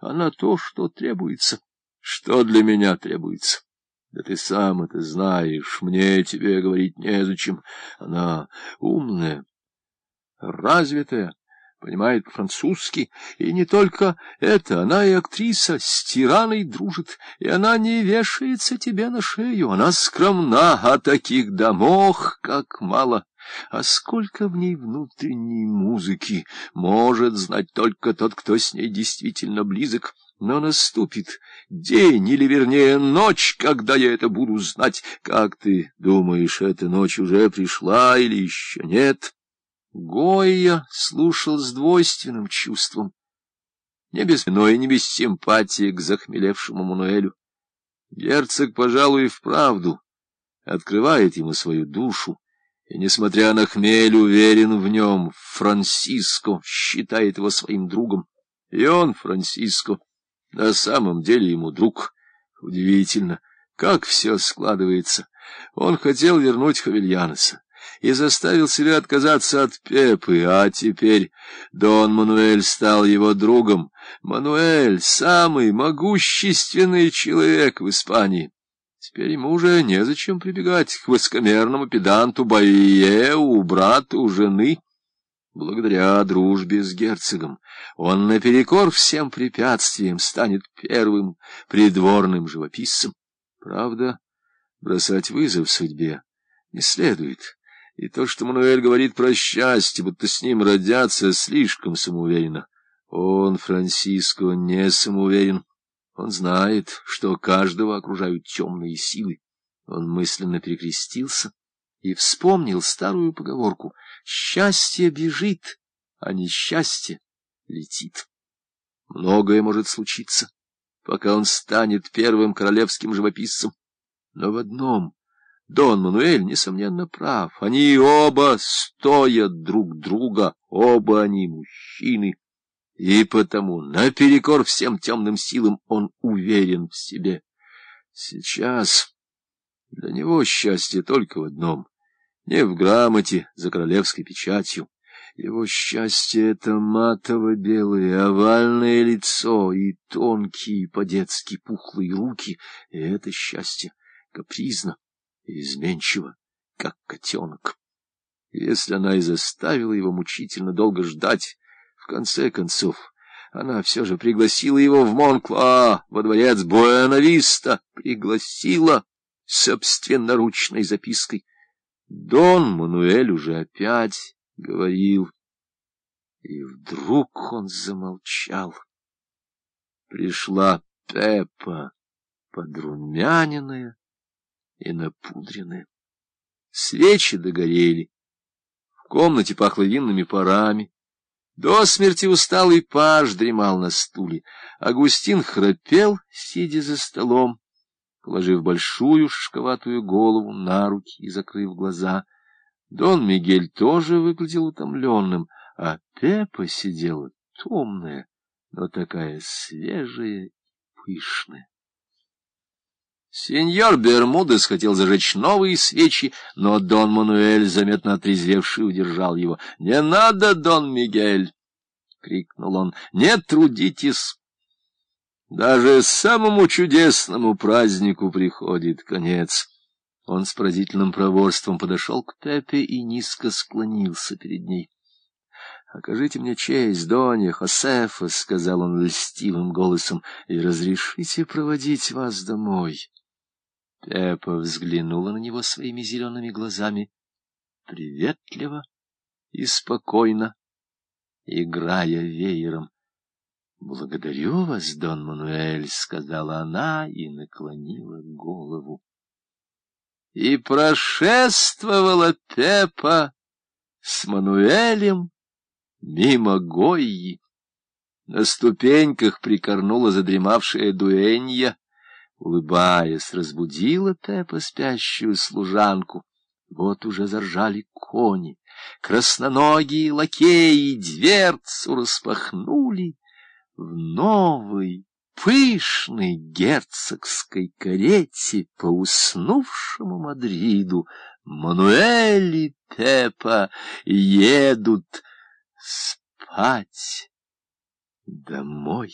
а на то, что требуется. Что для меня требуется? Да ты сам это знаешь, мне тебе говорить незачем. Она умная, развитая, понимает по-французски, и не только это, она и актриса, с тираной дружит, и она не вешается тебе на шею, она скромна, а таких домов как мало. А сколько в ней внутренней музыки может знать только тот, кто с ней действительно близок. Но наступит день, или, вернее, ночь, когда я это буду знать. Как ты думаешь, эта ночь уже пришла или еще нет? Гойя слушал с двойственным чувством, не без виной и не без симпатии к захмелевшему Мануэлю. Герцог, пожалуй, и вправду открывает ему свою душу, и, несмотря на хмель, уверен в нем, Франсиско считает его своим другом. И он, Франсиско, на самом деле ему друг. Удивительно, как все складывается. Он хотел вернуть Хавильяноса и заставил себя отказаться от Пепы, а теперь Дон Мануэль стал его другом. Мануэль — самый могущественный человек в Испании. Теперь ему уже незачем прибегать к высокомерному педанту Баиеу, брату жены. Благодаря дружбе с герцогом он наперекор всем препятствиям станет первым придворным живописцем. Правда, бросать вызов судьбе не следует. И то, что Мануэль говорит про счастье, будто с ним родятся, слишком самоуверенно. Он, Франциско, не самоуверен. Он знает, что каждого окружают темные силы. Он мысленно перекрестился и вспомнил старую поговорку «Счастье бежит, а несчастье летит». Многое может случиться, пока он станет первым королевским живописцем. Но в одном Дон Мануэль, несомненно, прав. Они оба стоят друг друга, оба они мужчины. И потому, наперекор всем темным силам, он уверен в себе. Сейчас для него счастье только в одном — не в грамоте за королевской печатью. Его счастье — это матово-белое овальное лицо и тонкие по-детски пухлые руки, и это счастье капризно и изменчиво, как котенок. Если она и заставила его мучительно долго ждать, конце концов, она все же пригласила его в Монкла, во дворец Буэнависта, пригласила собственноручной запиской. Дон Мануэль уже опять говорил, и вдруг он замолчал. Пришла Пеппа, подрумяненная и напудренная. Свечи догорели, в комнате пахло винными парами. До смерти усталый паж дремал на стуле. Агустин храпел, сидя за столом, положив большую шишковатую голову на руки и закрыв глаза. Дон Мигель тоже выглядел утомленным, а Пепа сидела томная, но такая свежая и пышная. Сеньор Бермудес хотел зажечь новые свечи, но Дон Мануэль, заметно отрезвевший, удержал его. — Не надо, Дон Мигель! — крикнул он. — Не трудитесь! Даже самому чудесному празднику приходит конец. Он с поразительным проворством подошел к Пепе и низко склонился перед ней. — Окажите мне честь, Донья Хосефа, — сказал он льстивым голосом, — и разрешите проводить вас домой. Пеппа взглянула на него своими зелеными глазами, приветливо и спокойно, играя веером. — Благодарю вас, Дон Мануэль, — сказала она и наклонила голову. И прошествовала Пеппа с Мануэлем мимо Гойи. На ступеньках прикорнула задремавшая дуэнья, улыбаясь, разбудила Пеппа спящую служанку. Вот уже заржали кони, красноногие лакеи дверцу распахнули в новой пышной герцогской карете по уснувшему Мадриду Мануэль и Пеппа едут спать домой.